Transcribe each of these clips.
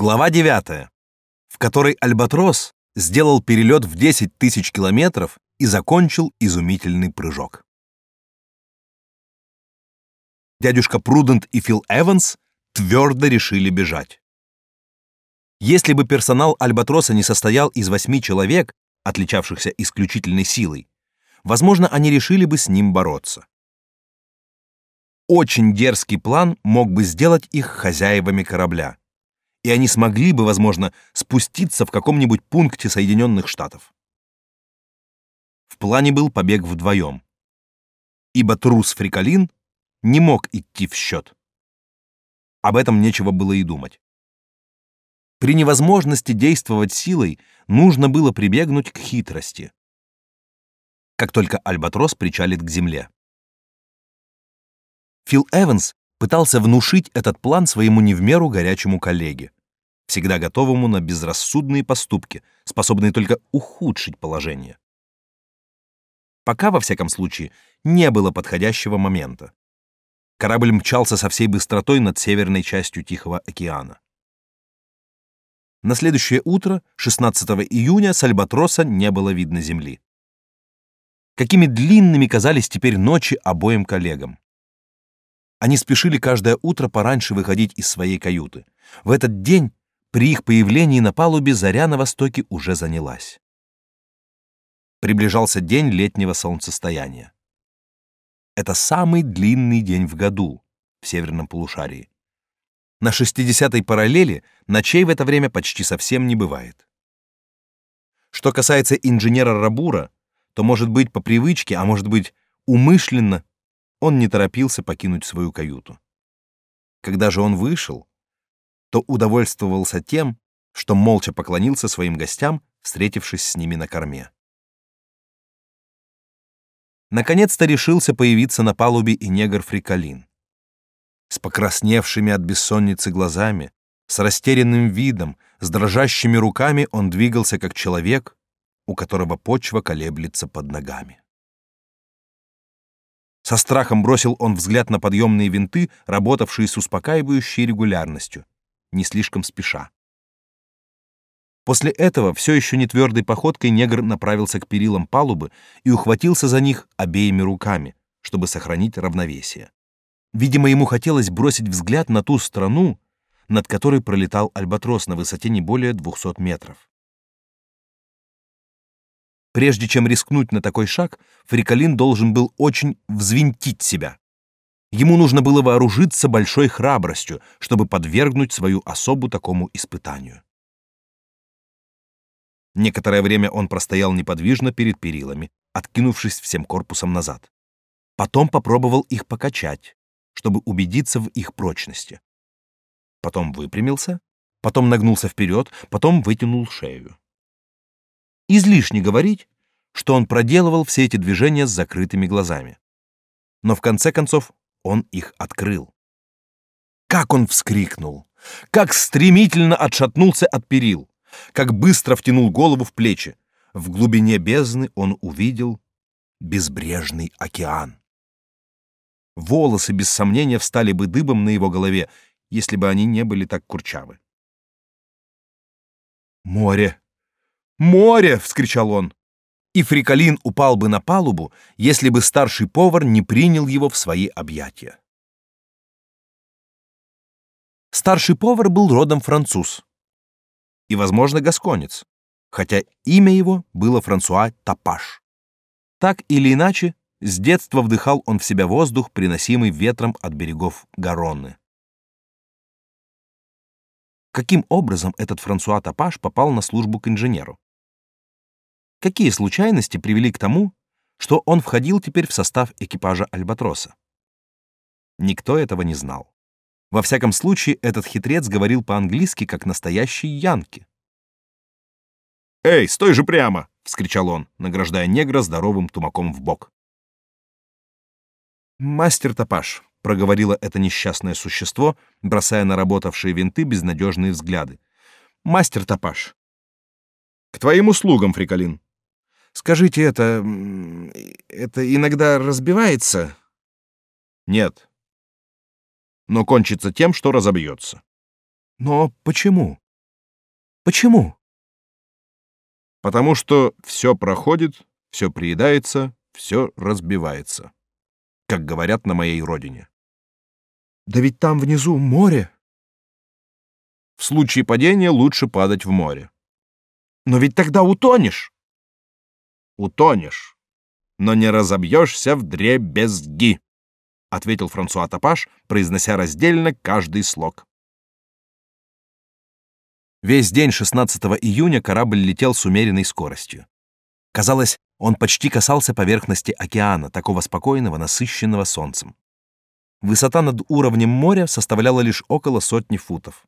Глава 9, в которой Альбатрос сделал перелет в 10 тысяч километров и закончил изумительный прыжок. Дядюшка Прудент и Фил Эванс твердо решили бежать. Если бы персонал Альбатроса не состоял из восьми человек, отличавшихся исключительной силой, возможно, они решили бы с ним бороться. Очень дерзкий план мог бы сделать их хозяевами корабля, и они смогли бы, возможно, спуститься в каком-нибудь пункте Соединенных Штатов. В плане был побег вдвоем, ибо трус Фрикалин не мог идти в счет. Об этом нечего было и думать. При невозможности действовать силой нужно было прибегнуть к хитрости. Как только альбатрос причалит к земле. Фил Эванс пытался внушить этот план своему не в меру горячему коллеге, всегда готовому на безрассудные поступки, способные только ухудшить положение. Пока, во всяком случае, не было подходящего момента. Корабль мчался со всей быстротой над северной частью Тихого океана. На следующее утро, 16 июня, с Альбатроса не было видно земли. Какими длинными казались теперь ночи обоим коллегам. Они спешили каждое утро пораньше выходить из своей каюты. В этот день, при их появлении на палубе, заря на востоке уже занялась. Приближался день летнего солнцестояния. Это самый длинный день в году в северном полушарии. На 60-й параллели ночей в это время почти совсем не бывает. Что касается инженера Рабура, то, может быть, по привычке, а может быть, умышленно, он не торопился покинуть свою каюту. Когда же он вышел, то удовольствовался тем, что молча поклонился своим гостям, встретившись с ними на корме. Наконец-то решился появиться на палубе и негр Фрикалин. С покрасневшими от бессонницы глазами, с растерянным видом, с дрожащими руками он двигался как человек, у которого почва колеблется под ногами. Со страхом бросил он взгляд на подъемные винты, работавшие с успокаивающей регулярностью, не слишком спеша. После этого все еще не твердой походкой негр направился к перилам палубы и ухватился за них обеими руками, чтобы сохранить равновесие. Видимо, ему хотелось бросить взгляд на ту страну, над которой пролетал альбатрос на высоте не более 200 метров. Прежде чем рискнуть на такой шаг, Фрикалин должен был очень взвинтить себя. Ему нужно было вооружиться большой храбростью, чтобы подвергнуть свою особу такому испытанию. Некоторое время он простоял неподвижно перед перилами, откинувшись всем корпусом назад. Потом попробовал их покачать, чтобы убедиться в их прочности. Потом выпрямился, потом нагнулся вперед, потом вытянул шею. Излишне говорить, что он проделывал все эти движения с закрытыми глазами. Но в конце концов он их открыл. Как он вскрикнул! Как стремительно отшатнулся от перил! как быстро втянул голову в плечи. В глубине бездны он увидел безбрежный океан. Волосы, без сомнения, встали бы дыбом на его голове, если бы они не были так курчавы. «Море! Море!» — вскричал он. И Фрикалин упал бы на палубу, если бы старший повар не принял его в свои объятия. Старший повар был родом француз и, возможно, гасконец, хотя имя его было Франсуа Тапаш. Так или иначе, с детства вдыхал он в себя воздух, приносимый ветром от берегов Гаронны. Каким образом этот Франсуа Тапаш попал на службу к инженеру? Какие случайности привели к тому, что он входил теперь в состав экипажа Альбатроса? Никто этого не знал. Во всяком случае, этот хитрец говорил по-английски, как настоящий янки. «Эй, стой же прямо!» — вскричал он, награждая негра здоровым тумаком в бок. «Мастер Топаш», — проговорило это несчастное существо, бросая на работавшие винты безнадежные взгляды. «Мастер Топаш». «К твоим услугам, Фрикалин». «Скажите, это... это иногда разбивается?» «Нет, но кончится тем, что разобьется. Но почему? Почему? Потому что все проходит, все приедается, все разбивается. Как говорят на моей родине. Да ведь там внизу море. В случае падения лучше падать в море. Но ведь тогда утонешь. Утонешь, но не разобьешься в дребезги, ответил Франсуа Топаш, произнося раздельно каждый слог. Весь день 16 июня корабль летел с умеренной скоростью. Казалось, он почти касался поверхности океана, такого спокойного, насыщенного солнцем. Высота над уровнем моря составляла лишь около сотни футов.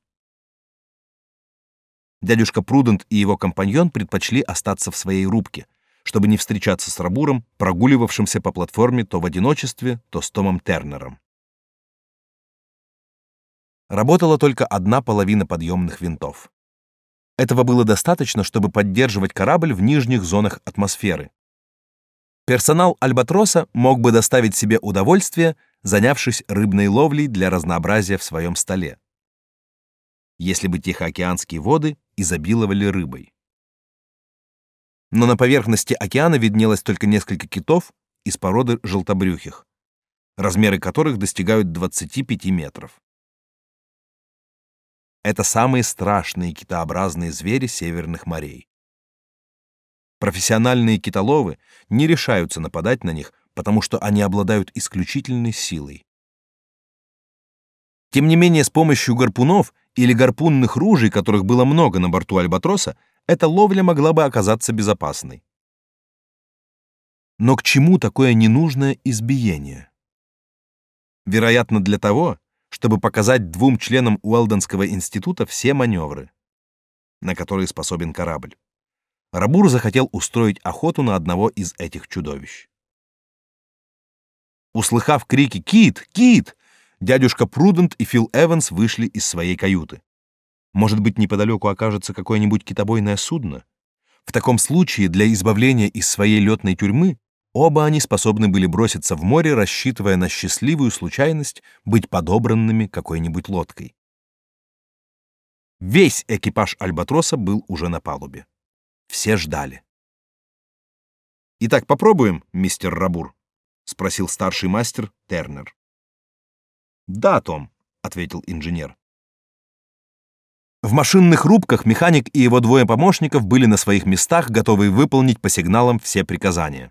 Дядюшка Прудент и его компаньон предпочли остаться в своей рубке, чтобы не встречаться с Рабуром, прогуливавшимся по платформе то в одиночестве, то с Томом Тернером. Работала только одна половина подъемных винтов. Этого было достаточно, чтобы поддерживать корабль в нижних зонах атмосферы. Персонал Альбатроса мог бы доставить себе удовольствие, занявшись рыбной ловлей для разнообразия в своем столе. Если бы тихоокеанские воды изобиловали рыбой. Но на поверхности океана виднелось только несколько китов из породы желтобрюхих, размеры которых достигают 25 метров. Это самые страшные китообразные звери северных морей. Профессиональные китоловы не решаются нападать на них, потому что они обладают исключительной силой. Тем не менее, с помощью гарпунов или гарпунных ружей, которых было много на борту Альбатроса, эта ловля могла бы оказаться безопасной. Но к чему такое ненужное избиение? Вероятно, для того, чтобы показать двум членам Уэлденского института все маневры, на которые способен корабль. Рабур захотел устроить охоту на одного из этих чудовищ. Услыхав крики «Кит! Кит!», дядюшка Прудент и Фил Эванс вышли из своей каюты. Может быть, неподалеку окажется какое-нибудь китобойное судно? В таком случае для избавления из своей летной тюрьмы оба они способны были броситься в море, рассчитывая на счастливую случайность быть подобранными какой-нибудь лодкой. Весь экипаж Альбатроса был уже на палубе. Все ждали. «Итак, попробуем, мистер Рабур?» — спросил старший мастер Тернер. «Да, Том», — ответил инженер. В машинных рубках механик и его двое помощников были на своих местах, готовые выполнить по сигналам все приказания.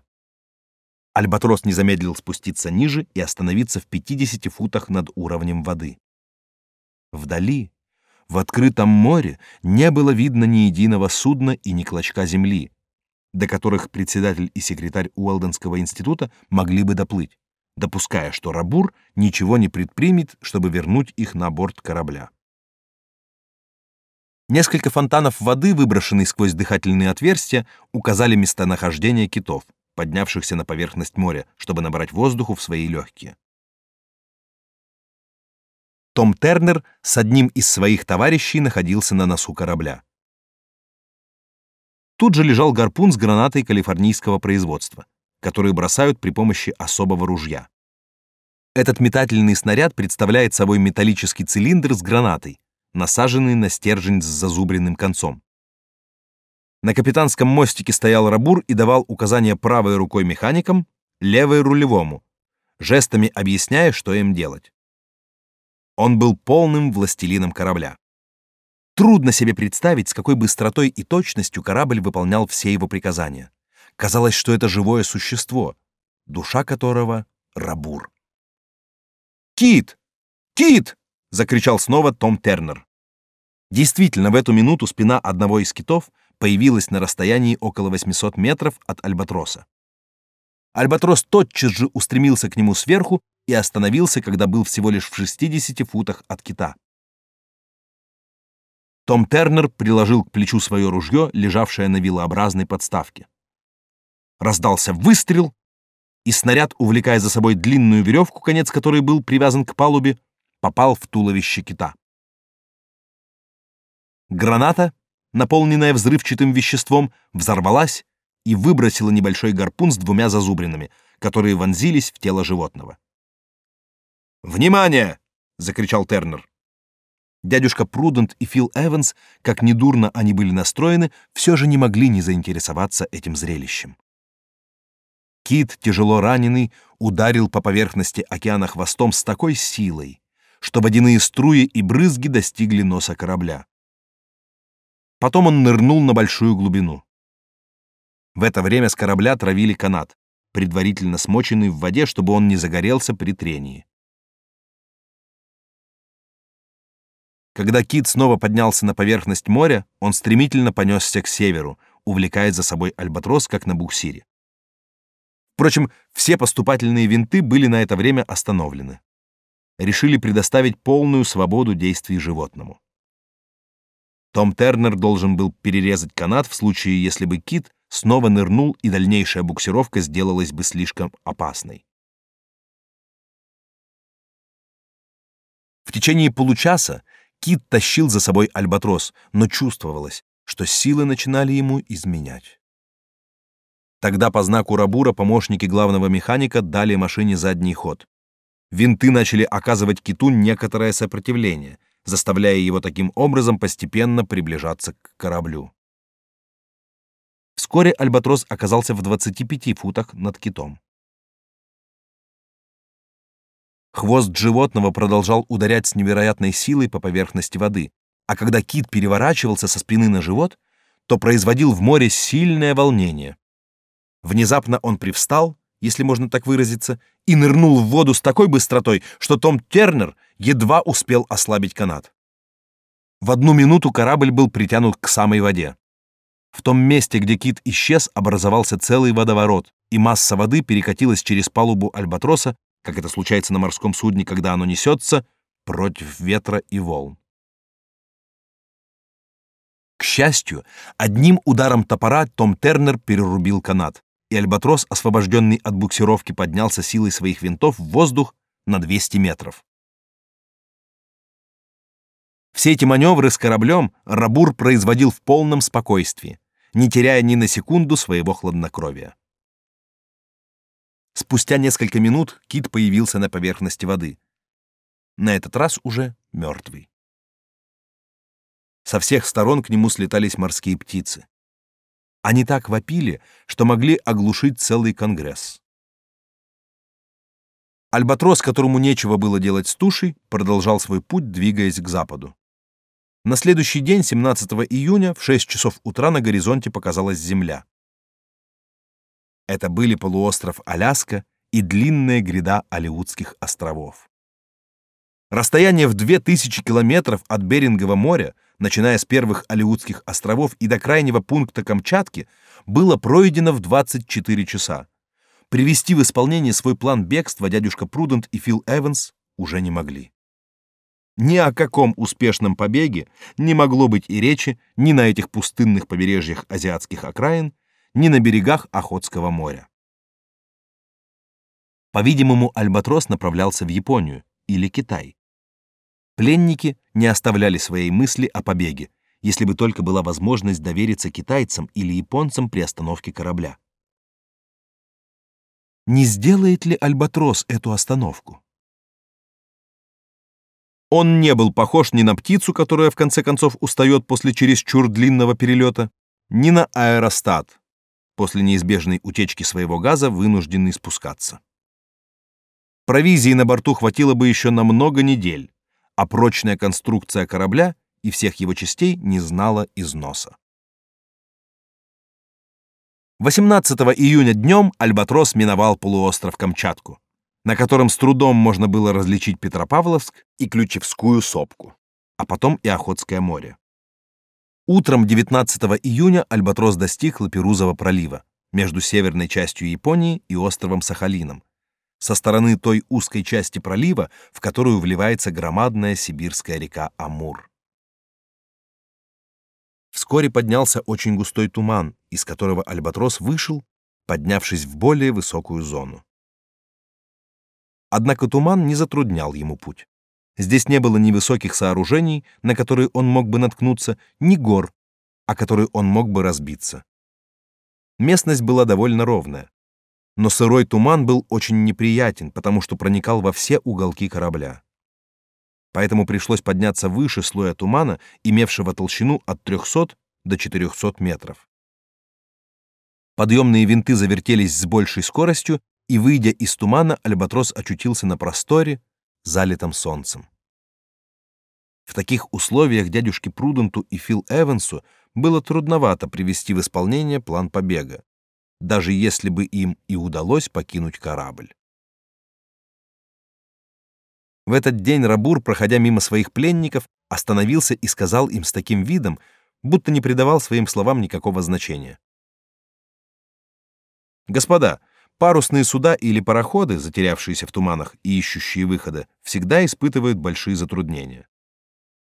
Альбатрос не замедлил спуститься ниже и остановиться в 50 футах над уровнем воды. Вдали, в открытом море, не было видно ни единого судна и ни клочка земли, до которых председатель и секретарь Уэлденского института могли бы доплыть, допуская, что Рабур ничего не предпримет, чтобы вернуть их на борт корабля. Несколько фонтанов воды, выброшенные сквозь дыхательные отверстия, указали местонахождение китов, поднявшихся на поверхность моря, чтобы набрать воздуху в свои легкие. Том Тернер с одним из своих товарищей находился на носу корабля. Тут же лежал гарпун с гранатой калифорнийского производства, который бросают при помощи особого ружья. Этот метательный снаряд представляет собой металлический цилиндр с гранатой, насаженный на стержень с зазубренным концом. На капитанском мостике стоял Рабур и давал указания правой рукой механикам, левой рулевому, жестами объясняя, что им делать. Он был полным властелином корабля. Трудно себе представить, с какой быстротой и точностью корабль выполнял все его приказания. Казалось, что это живое существо, душа которого — Рабур. «Кит! Кит!» — закричал снова Том Тернер. Действительно, в эту минуту спина одного из китов появилась на расстоянии около 800 метров от Альбатроса. Альбатрос тотчас же устремился к нему сверху и остановился, когда был всего лишь в 60 футах от кита. Том Тернер приложил к плечу свое ружье, лежавшее на вилообразной подставке. Раздался выстрел, и снаряд, увлекая за собой длинную веревку, конец которой был привязан к палубе, попал в туловище кита. Граната, наполненная взрывчатым веществом, взорвалась и выбросила небольшой гарпун с двумя зазубринами, которые вонзились в тело животного. «Внимание!» — закричал Тернер. Дядюшка Прудент и Фил Эванс, как недурно они были настроены, все же не могли не заинтересоваться этим зрелищем. Кит, тяжело раненый, ударил по поверхности океана хвостом с такой силой, что водяные струи и брызги достигли носа корабля. Потом он нырнул на большую глубину. В это время с корабля травили канат, предварительно смоченный в воде, чтобы он не загорелся при трении. Когда кит снова поднялся на поверхность моря, он стремительно понесся к северу, увлекая за собой альбатрос, как на буксире. Впрочем, все поступательные винты были на это время остановлены. Решили предоставить полную свободу действий животному. Том Тернер должен был перерезать канат в случае, если бы кит снова нырнул и дальнейшая буксировка сделалась бы слишком опасной. В течение получаса Кит тащил за собой альбатрос, но чувствовалось, что силы начинали ему изменять. Тогда по знаку Рабура помощники главного механика дали машине задний ход. Винты начали оказывать киту некоторое сопротивление, заставляя его таким образом постепенно приближаться к кораблю. Вскоре альбатрос оказался в 25 футах над китом. Хвост животного продолжал ударять с невероятной силой по поверхности воды, а когда кит переворачивался со спины на живот, то производил в море сильное волнение. Внезапно он привстал, если можно так выразиться, и нырнул в воду с такой быстротой, что Том Тернер едва успел ослабить канат. В одну минуту корабль был притянут к самой воде. В том месте, где кит исчез, образовался целый водоворот, и масса воды перекатилась через палубу альбатроса как это случается на морском судне, когда оно несется против ветра и волн. К счастью, одним ударом топора Том Тернер перерубил канат, и альбатрос, освобожденный от буксировки, поднялся силой своих винтов в воздух на 200 метров. Все эти маневры с кораблем Рабур производил в полном спокойствии, не теряя ни на секунду своего хладнокровия. Спустя несколько минут кит появился на поверхности воды. На этот раз уже мертвый. Со всех сторон к нему слетались морские птицы. Они так вопили, что могли оглушить целый конгресс. Альбатрос, которому нечего было делать с тушей, продолжал свой путь, двигаясь к западу. На следующий день, 17 июня, в 6 часов утра на горизонте показалась земля. Это были полуостров Аляска и длинная гряда Алеутских островов. Расстояние в 2000 километров от Берингового моря, начиная с первых Алеутских островов и до крайнего пункта Камчатки, было пройдено в 24 часа. Привести в исполнение свой план бегства дядюшка Прудент и Фил Эванс уже не могли. Ни о каком успешном побеге не могло быть и речи ни на этих пустынных побережьях азиатских окраин, ни на берегах Охотского моря. По-видимому, Альбатрос направлялся в Японию или Китай. Пленники не оставляли своей мысли о побеге, если бы только была возможность довериться китайцам или японцам при остановке корабля. Не сделает ли Альбатрос эту остановку? Он не был похож ни на птицу, которая в конце концов устает после чересчур длинного перелета, ни на аэростат, после неизбежной утечки своего газа вынужденный спускаться. Провизии на борту хватило бы еще на много недель, а прочная конструкция корабля и всех его частей не знала износа. 18 июня днем Альбатрос миновал полуостров Камчатку, на котором с трудом можно было различить Петропавловск и Ключевскую сопку, а потом и Охотское море. Утром 19 июня Альбатрос достиг Лаперузова пролива между северной частью Японии и островом Сахалином, со стороны той узкой части пролива, в которую вливается громадная сибирская река Амур. Вскоре поднялся очень густой туман, из которого Альбатрос вышел, поднявшись в более высокую зону. Однако туман не затруднял ему путь. Здесь не было ни высоких сооружений, на которые он мог бы наткнуться, ни гор, о которые он мог бы разбиться. Местность была довольно ровная. Но сырой туман был очень неприятен, потому что проникал во все уголки корабля. поэтому пришлось подняться выше слоя тумана, имевшего толщину от 300 до 400 метров. Подъемные винты завертелись с большей скоростью, и, выйдя из тумана, Альбатрос очутился на просторе, залитом солнцем. В таких условиях дядюшке Пруденту и Фил Эвансу было трудновато привести в исполнение план побега, даже если бы им и удалось покинуть корабль. В этот день Рабур, проходя мимо своих пленников, остановился и сказал им с таким видом, будто не придавал своим словам никакого значения. Господа, парусные суда или пароходы, затерявшиеся в туманах и ищущие выхода, всегда испытывают большие затруднения.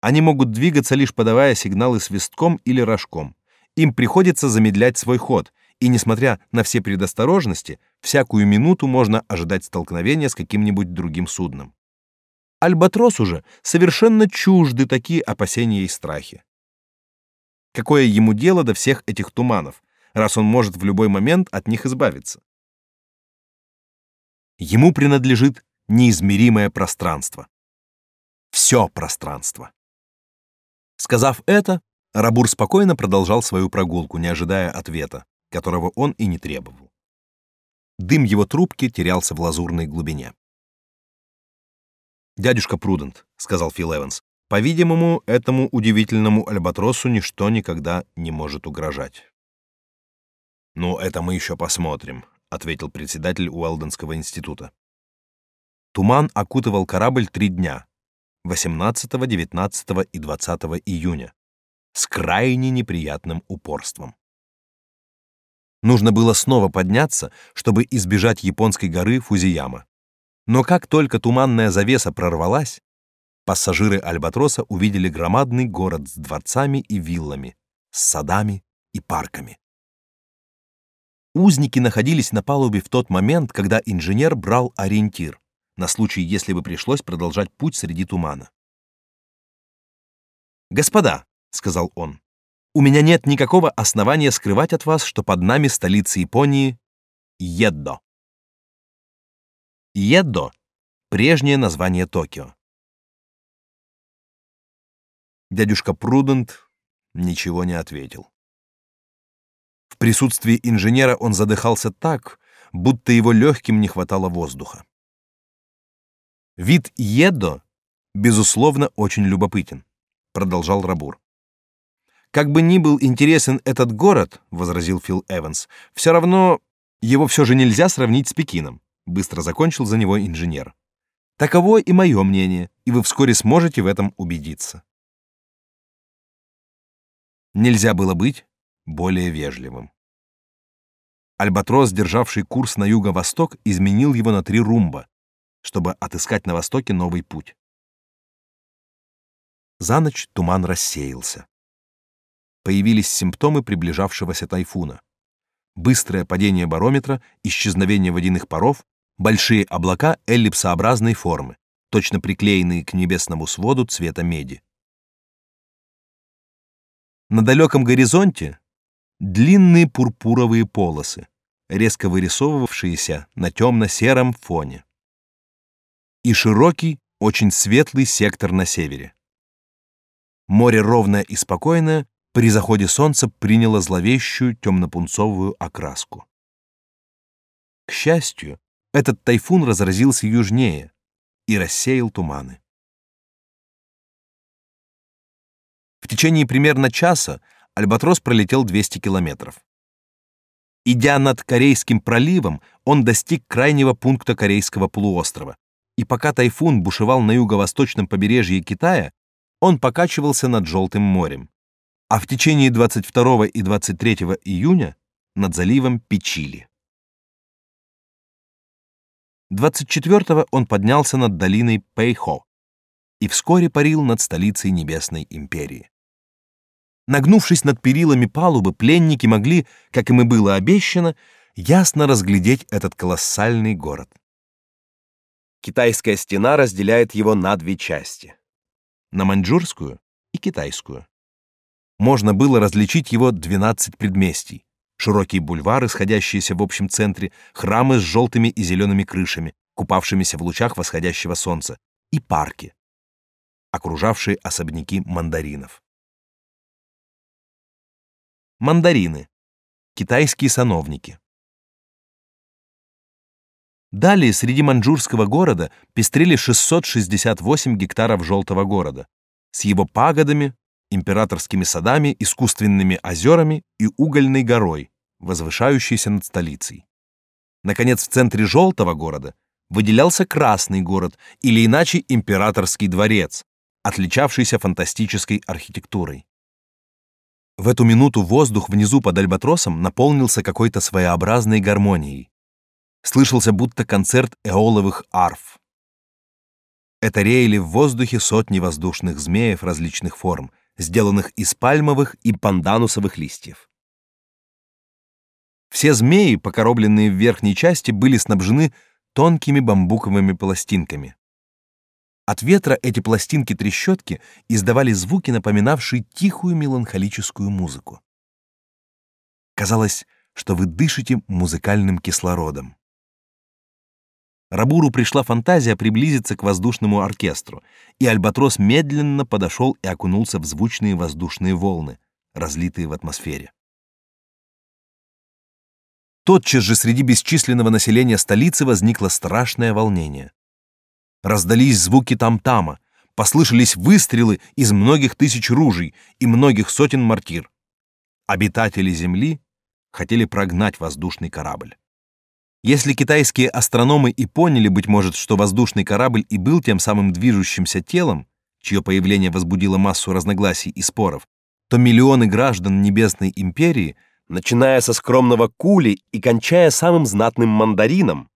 Они могут двигаться лишь подавая сигналы свистком или рожком. Им приходится замедлять свой ход, и несмотря на все предосторожности, всякую минуту можно ожидать столкновения с каким-нибудь другим судном. Альбатрос уже совершенно чужды такие опасения и страхи. Какое ему дело до всех этих туманов, раз он может в любой момент от них избавиться? Ему принадлежит неизмеримое пространство. Все пространство. Сказав это, Рабур спокойно продолжал свою прогулку, не ожидая ответа, которого он и не требовал. Дым его трубки терялся в лазурной глубине. «Дядюшка Прудент», — сказал Фил Эванс, — «по-видимому, этому удивительному альбатросу ничто никогда не может угрожать». «Ну, это мы еще посмотрим», — ответил председатель Уэлденского института. Туман окутывал корабль три дня, 18, 19 и 20 июня, с крайне неприятным упорством. Нужно было снова подняться, чтобы избежать японской горы Фузияма. Но как только туманная завеса прорвалась, пассажиры Альбатроса увидели громадный город с дворцами и виллами, с садами и парками. Узники находились на палубе в тот момент, когда инженер брал ориентир, на случай, если бы пришлось продолжать путь среди тумана. «Господа», — сказал он, — «у меня нет никакого основания скрывать от вас, что под нами столица Японии Еддо». Еддо — прежнее название Токио. Дядюшка Прудент ничего не ответил. В присутствии инженера он задыхался так, будто его легким не хватало воздуха. Вид Еддо, безусловно, очень любопытен, продолжал Рабур. Как бы ни был интересен этот город, возразил Фил Эванс, все равно его все же нельзя сравнить с Пекином быстро закончил за него инженер. Таково и мое мнение, и вы вскоре сможете в этом убедиться. Нельзя было быть более вежливым. Альбатрос, державший курс на юго-восток, изменил его на три румба, чтобы отыскать на востоке новый путь. За ночь туман рассеялся. Появились симптомы приближавшегося тайфуна. Быстрое падение барометра, исчезновение водяных паров, большие облака эллипсообразной формы, точно приклеенные к небесному своду цвета меди. На далеком горизонте длинные пурпуровые полосы, резко вырисовывавшиеся на темно-сером фоне. И широкий, очень светлый сектор на севере. Море ровное и спокойное при заходе солнца приняло зловещую темно-пунцовую окраску. К счастью, этот тайфун разразился южнее и рассеял туманы. В течение примерно часа Альбатрос пролетел 200 километров. Идя над Корейским проливом, он достиг крайнего пункта Корейского полуострова, и пока тайфун бушевал на юго-восточном побережье Китая, он покачивался над Желтым морем, а в течение 22 и 23 июня над заливом Печили. 24-го он поднялся над долиной Пэйхо и вскоре парил над столицей Небесной империи. Нагнувшись над перилами палубы, пленники могли, как им и было обещано, ясно разглядеть этот колоссальный город. Китайская стена разделяет его на две части — на маньчжурскую и китайскую. Можно было различить его 12 предместий, широкие бульвары, сходящиеся в общем центре, храмы с желтыми и зелеными крышами, купавшимися в лучах восходящего солнца, и парки. окружавшие особняки мандаринов. Мандарины. Китайские сановники. Далее среди маньчжурского города пестрели 668 гектаров желтого города с его пагодами, императорскими садами, искусственными озерами и угольной горой, возвышающейся над столицей. Наконец, в центре желтого города выделялся красный город или иначе императорский дворец, отличавшийся фантастической архитектурой. В эту минуту воздух внизу под альбатросом наполнился какой-то своеобразной гармонией. Слышался будто концерт эоловых арф. Это реяли в воздухе сотни воздушных змеев различных форм, сделанных из пальмовых и панданусовых листьев. Все змеи, покоробленные в верхней части, были снабжены тонкими бамбуковыми пластинками. От ветра эти пластинки-трещотки издавали звуки, напоминавшие тихую меланхолическую музыку. Казалось, что вы дышите музыкальным кислородом. Рабуру пришла фантазия приблизиться к воздушному оркестру, и альбатрос медленно подошел и окунулся в звучные воздушные волны, разлитые в атмосфере. Тотчас же среди бесчисленного населения столицы возникло страшное волнение. Раздались звуки там-тама, послышались выстрелы из многих тысяч ружей и многих сотен мортир. Обитатели Земли хотели прогнать воздушный корабль. Если китайские астрономы и поняли, быть может, что воздушный корабль и был тем самым движущимся телом, чье появление возбудило массу разногласий и споров, то миллионы граждан Небесной империи, начиная со скромного кули и кончая самым знатным мандарином,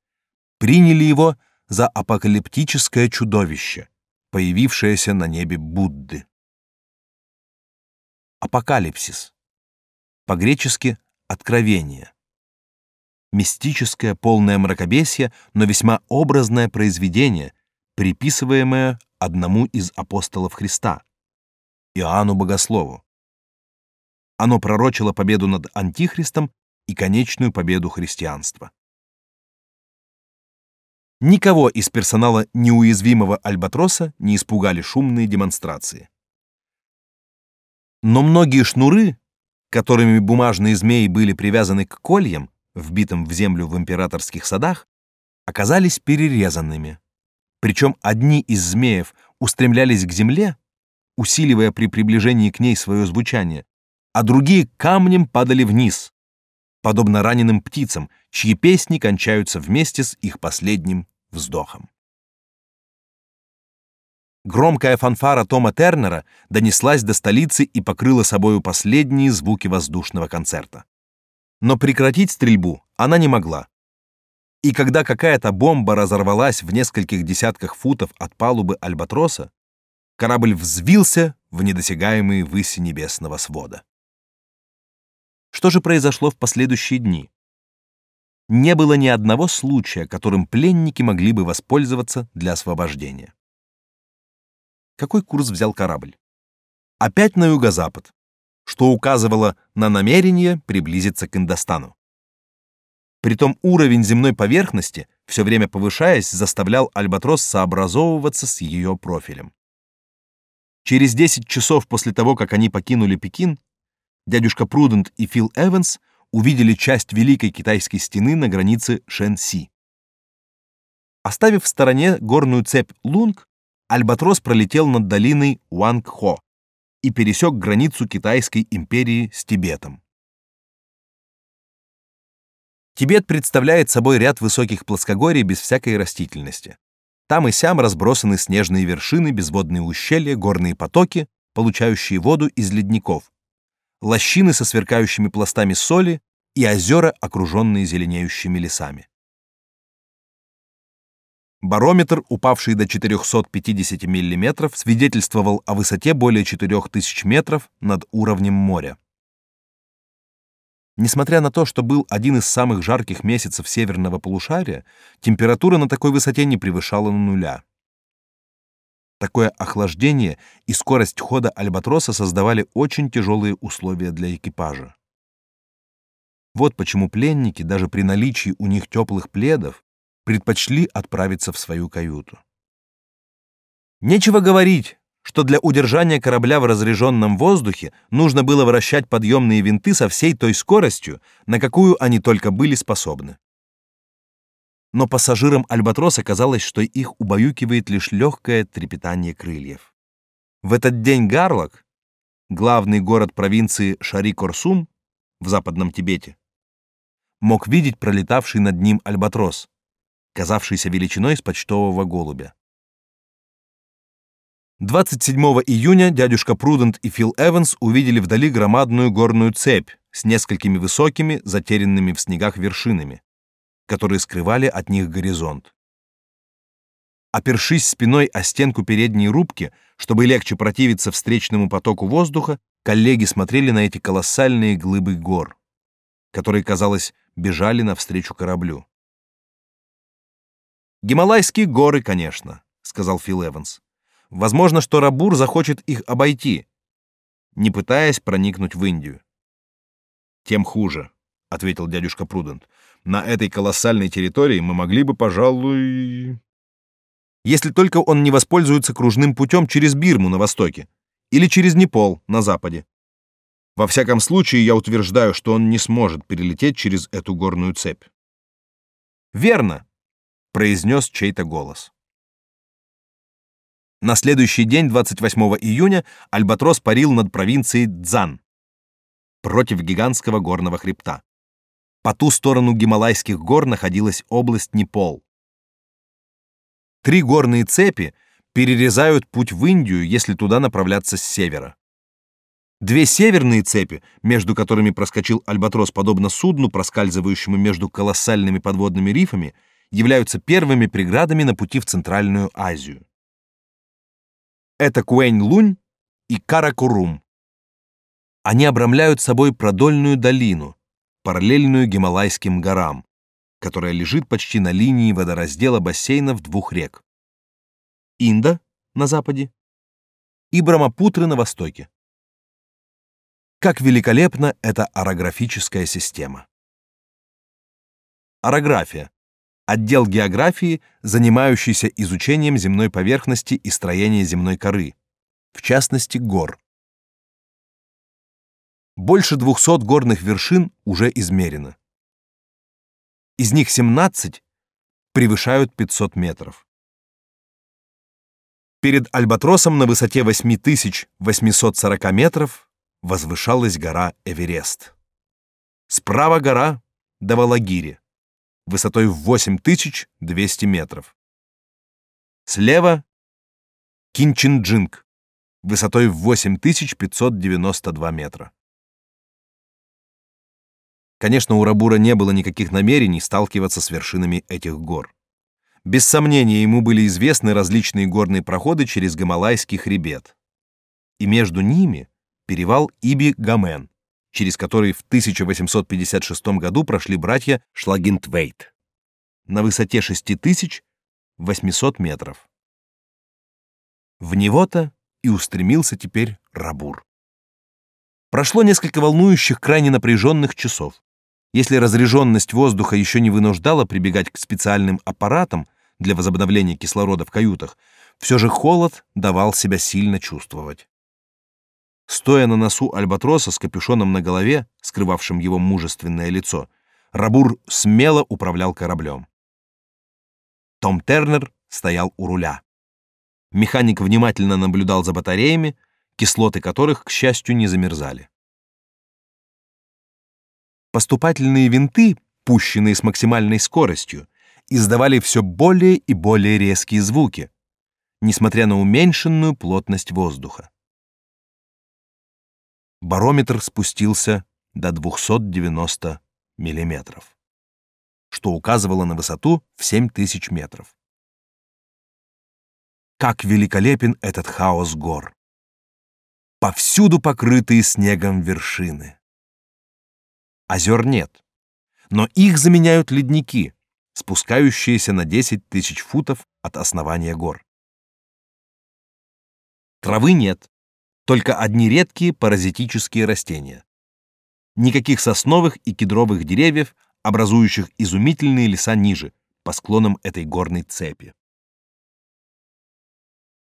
приняли его за апокалиптическое чудовище, появившееся на небе Будды. Апокалипсис. По-гречески «откровение» мистическое, полное мракобесия, но весьма образное произведение, приписываемое одному из апостолов Христа, Иоанну Богослову. Оно пророчило победу над антихристом и конечную победу христианства. Никого из персонала неуязвимого Альбатроса не испугали шумные демонстрации. Но многие шнуры, которыми бумажные змеи были привязаны к кольям, вбитым в землю в императорских садах, оказались перерезанными. Причем одни из змеев устремлялись к земле, усиливая при приближении к ней свое звучание, а другие камнем падали вниз, подобно раненым птицам, чьи песни кончаются вместе с их последним вздохом. Громкая фанфара Тома Тернера донеслась до столицы и покрыла собою последние звуки воздушного концерта но прекратить стрельбу она не могла. И когда какая-то бомба разорвалась в нескольких десятках футов от палубы Альбатроса, корабль взвился в недосягаемые выси небесного свода. Что же произошло в последующие дни? Не было ни одного случая, которым пленники могли бы воспользоваться для освобождения. Какой курс взял корабль? Опять на юго-запад, что указывало на намерение приблизиться к Индостану. Притом уровень земной поверхности, все время повышаясь, заставлял Альбатрос сообразовываться с ее профилем. Через 10 часов после того, как они покинули Пекин, дядюшка Прудент и Фил Эванс увидели часть Великой Китайской стены на границе Шэньси. Оставив в стороне горную цепь Лунг, Альбатрос пролетел над долиной Уангхо, и пересек границу Китайской империи с Тибетом. Тибет представляет собой ряд высоких плоскогорий без всякой растительности. Там и сям разбросаны снежные вершины, безводные ущелья, горные потоки, получающие воду из ледников, лощины со сверкающими пластами соли и озера, окруженные зеленеющими лесами. Барометр, упавший до 450 мм, свидетельствовал о высоте более 4000 метров над уровнем моря. Несмотря на то, что был один из самых жарких месяцев северного полушария, температура на такой высоте не превышала нуля. Такое охлаждение и скорость хода альбатроса создавали очень тяжелые условия для экипажа. Вот почему пленники, даже при наличии у них теплых пледов, предпочли отправиться в свою каюту. Нечего говорить, что для удержания корабля в разреженном воздухе нужно было вращать подъемные винты со всей той скоростью, на какую они только были способны. Но пассажирам Альбатроса казалось, что их убаюкивает лишь легкое трепетание крыльев. В этот день Гарлок, главный город провинции Шари-Корсум в западном Тибете, мог видеть пролетавший над ним альбатрос, казавшийся величиной с почтового голубя. 27 июня дядюшка Прудент и Фил Эванс увидели вдали громадную горную цепь с несколькими высокими, затерянными в снегах вершинами, которые скрывали от них горизонт. Опершись спиной о стенку передней рубки, чтобы легче противиться встречному потоку воздуха, коллеги смотрели на эти колоссальные глыбы гор, которые, казалось, бежали навстречу кораблю. «Гималайские горы, конечно», — сказал Фил Эванс. Возможно, что Рабур захочет их обойти, не пытаясь проникнуть в Индию. Тем хуже, ответил дядюшка Прудент. На этой колоссальной территории мы могли бы, пожалуй, если только он не воспользуется кружным путем через Бирму на востоке или через Непал на западе. Во всяком случае, я утверждаю, что он не сможет перелететь через эту горную цепь. Верно, произнес чей-то голос. На следующий день, 28 июня, Альбатрос парил над провинцией Дзан против гигантского горного хребта. По ту сторону Гималайских гор находилась область Непал. Три горные цепи перерезают путь в Индию, если туда направляться с севера. Две северные цепи, между которыми проскочил Альбатрос подобно судну, проскальзывающему между колоссальными подводными рифами, являются первыми преградами на пути в Центральную Азию это Куэнь-Лунь и Каракурум. Они обрамляют собой продольную долину, параллельную Гималайским горам, которая лежит почти на линии водораздела бассейнов двух рек. Инда на западе и Брамапутры на востоке. Как великолепна эта орографическая система. Орография отдел географии, занимающийся изучением земной поверхности и строения земной коры, в частности, гор. Больше 200 горных вершин уже измерено. Из них 17 превышают 500 метров. Перед Альбатросом на высоте 8840 метров возвышалась гора Эверест. Справа гора Давалагири высотой в 8200 метров. Слева Кинчинджинг высотой в 8592 метра. Конечно, у Рабура не было никаких намерений сталкиваться с вершинами этих гор. Без сомнения, ему были известны различные горные проходы через Гималайский хребет. И между ними перевал Иби-Гамен, через который в 1856 году прошли братья Шлагинтвейт на высоте 6800 метров. В него-то и устремился теперь Рабур. Прошло несколько волнующих, крайне напряженных часов. Если разреженность воздуха еще не вынуждала прибегать к специальным аппаратам для возобновления кислорода в каютах, все же холод давал себя сильно чувствовать. Стоя на носу альбатроса с капюшоном на голове, скрывавшим его мужественное лицо, Рабур смело управлял кораблем. Том Тернер стоял у руля. Механик внимательно наблюдал за батареями, кислоты которых, к счастью, не замерзали. Поступательные винты, пущенные с максимальной скоростью, издавали все более и более резкие звуки, несмотря на уменьшенную плотность воздуха барометр спустился до 290 миллиметров, что указывало на высоту в 7000 метров. Как великолепен этот хаос гор! Повсюду покрытые снегом вершины. Озер нет, но их заменяют ледники, спускающиеся на 10 тысяч футов от основания гор. Травы нет, только одни редкие паразитические растения. Никаких сосновых и кедровых деревьев, образующих изумительные леса ниже, по склонам этой горной цепи.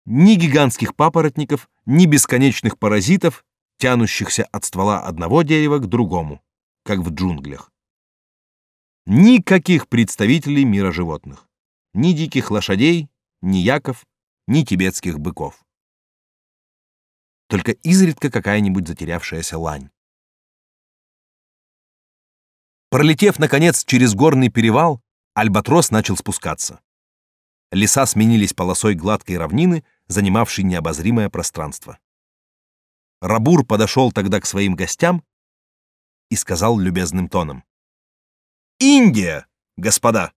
ни гигантских папоротников, ни бесконечных паразитов, тянущихся от ствола одного дерева к другому, как в джунглях. Никаких представителей мира животных. Ни диких лошадей, ни яков, ни тибетских быков. Только изредка какая-нибудь затерявшаяся лань. Пролетев, наконец, через горный перевал, Альбатрос начал спускаться. Леса сменились полосой гладкой равнины, занимавшей необозримое пространство. Рабур подошел тогда к своим гостям и сказал любезным тоном. «Индия, господа!»